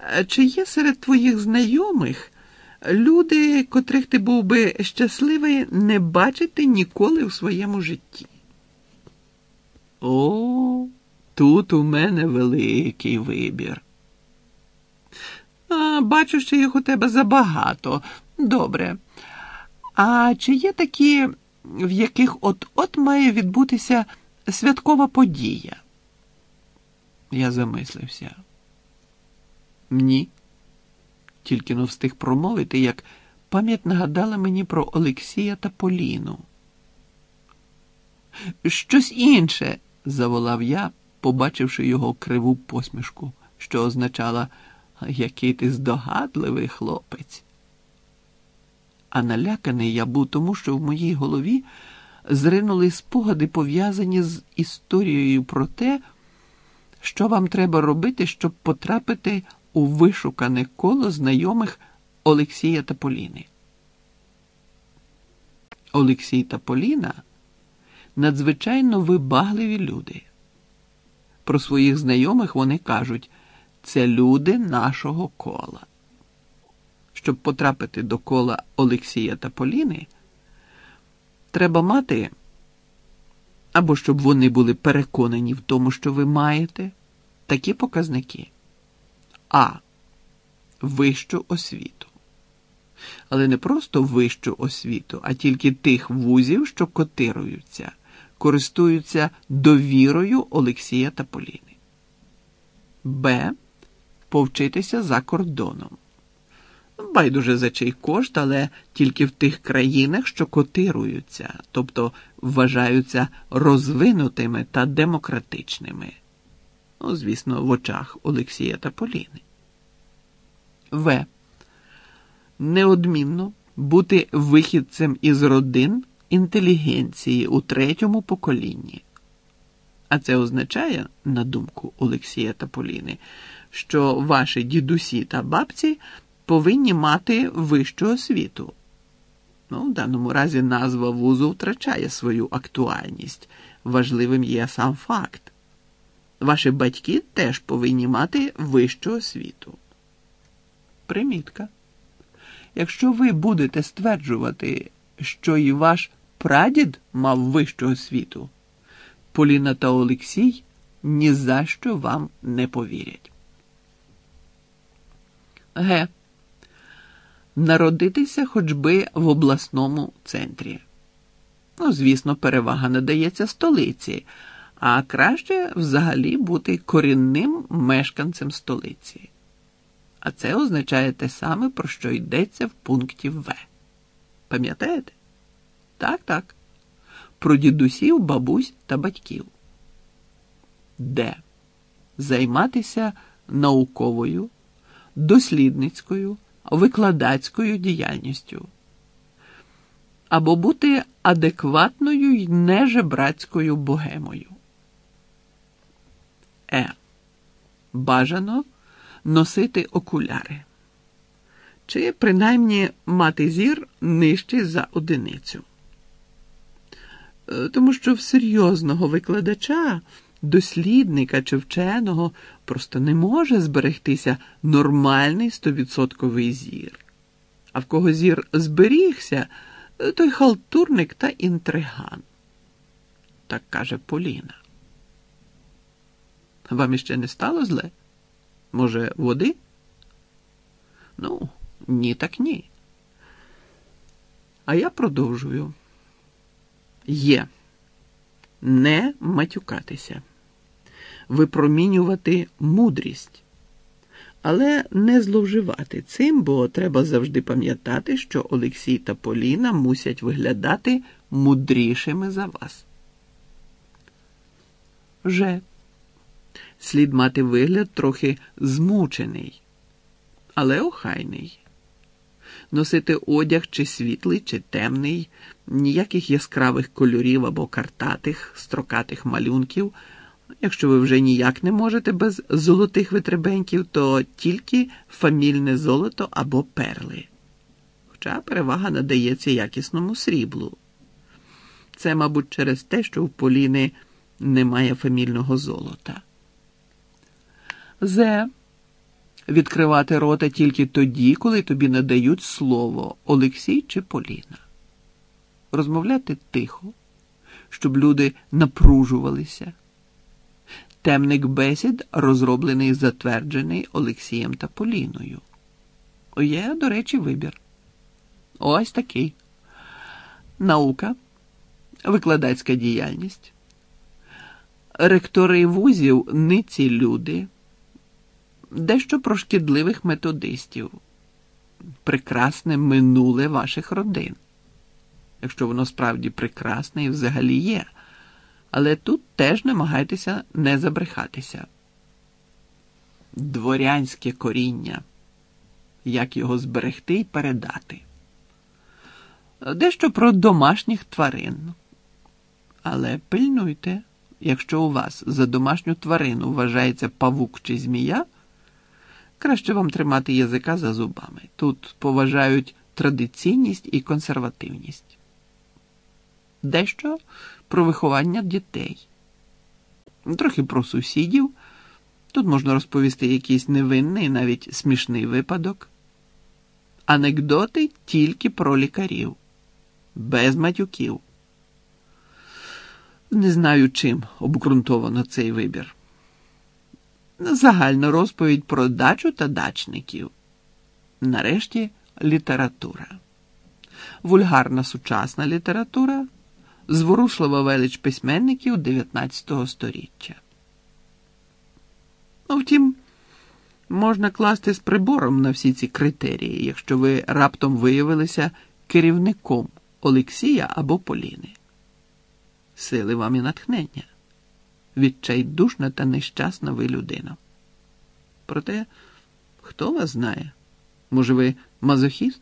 Е, Чи є серед твоїх знайомих люди, котрих ти був би щасливий не бачити ніколи в своєму житті? О, тут у мене великий вибір. А, бачу, що їх у тебе забагато. Добре. А чи є такі, в яких от-от має відбутися святкова подія? Я замислився. Ні. Тільки но встиг промовити, як пам'ять нагадала мені про Олексія та Поліну. Щось інше, заволав я, побачивши його криву посмішку, що означала, який ти здогадливий хлопець. А наляканий я був тому, що в моїй голові зринули спогади, пов'язані з історією про те, що вам треба робити, щоб потрапити у вишукане коло знайомих Олексія та Поліни. Олексій та Поліна надзвичайно вибагливі люди. Про своїх знайомих вони кажуть, це люди нашого кола. Щоб потрапити до кола Олексія та Поліни, треба мати, або щоб вони були переконані в тому, що ви маєте, такі показники. А. Вищу освіту. Але не просто вищу освіту, а тільки тих вузів, що котируються, користуються довірою Олексія та Поліни. Б. Повчитися за кордоном. Байдуже за чий кошт, але тільки в тих країнах, що котируються, тобто вважаються розвинутими та демократичними. Ну, звісно, в очах Олексія та Поліни. В. Неодмінно бути вихідцем із родин інтелігенції у третьому поколінні. А це означає, на думку Олексія та Поліни, що ваші дідусі та бабці повинні мати вищу освіту. Ну, в даному разі назва вузу втрачає свою актуальність. Важливим є сам факт. Ваші батьки теж повинні мати вищу освіту. Примітка. Якщо ви будете стверджувати, що і ваш прадід мав вищу освіту, Поліна та Олексій ні за що вам не повірять. Г. Народитися хоч би в обласному центрі. Ну, звісно, перевага надається столиці, а краще взагалі бути корінним мешканцем столиці. А це означає те саме, про що йдеться в пункті В. Пам'ятаєте? Так, так. Про дідусів, бабусь та батьків. Д. Займатися науковою, дослідницькою, викладацькою діяльністю. Або бути адекватною й нежебрацькою богемою. Е. Бажано носити окуляри. Чи принаймні мати зір нижчий за одиницю. Е, Тому що в серйозного викладача, дослідника чи вченого просто не може зберегтися нормальний стовідсотковий зір. А в кого зір зберігся, е, той халтурник та інтриган. Так каже Поліна. Вам іще не стало зле? Може, води? Ну, ні, так ні. А я продовжую. Є не матюкатися, випромінювати мудрість, але не зловживати цим, бо треба завжди пам'ятати, що Олексій та Поліна мусять виглядати мудрішими за вас. Же слід мати вигляд трохи змучений, але охайний. Носити одяг чи світлий, чи темний, ніяких яскравих кольорів або картатих, строкатих малюнків. Якщо ви вже ніяк не можете без золотих витребеньків, то тільки фамільне золото або перли. Хоча перевага надається якісному сріблу. Це, мабуть, через те, що в Поліни немає фамільного золота. Зе відкривати рота тільки тоді, коли тобі надають слово Олексій чи Поліна. Розмовляти тихо, щоб люди напружувалися. Темник бесід розроблений і затверджений Олексієм та Поліною. Є, до речі, вибір. Ось такий. Наука, викладацька діяльність. Ректори вузів не ці люди, дещо про шкідливих методистів, прекрасне минуле ваших родин. Якщо воно справді прекрасне і взагалі є. Але тут теж намагайтеся не забрехатися. Дворянське коріння, як його зберегти і передати. Дещо про домашніх тварин. Але пильнуйте, якщо у вас за домашню тварину вважається павук чи змія, краще вам тримати язика за зубами. Тут поважають традиційність і консервативність. Дещо про виховання дітей, трохи про сусідів. Тут можна розповісти якийсь невинний, навіть смішний випадок. Анекдоти тільки про лікарів, без матюків. Не знаю, чим обґрунтовано цей вибір. Загальна розповідь про дачу та дачників. Нарешті література. Вульгарна сучасна література, зворушлива велич письменників 19 століття. Ну, втім, можна класти з прибором на всі ці критерії, якщо ви раптом виявилися керівником Олексія або Поліни. Сили вам і натхнення. Відчайдушна та нещасна ви людина. Проте, хто вас знає? Може, ви мазохіст?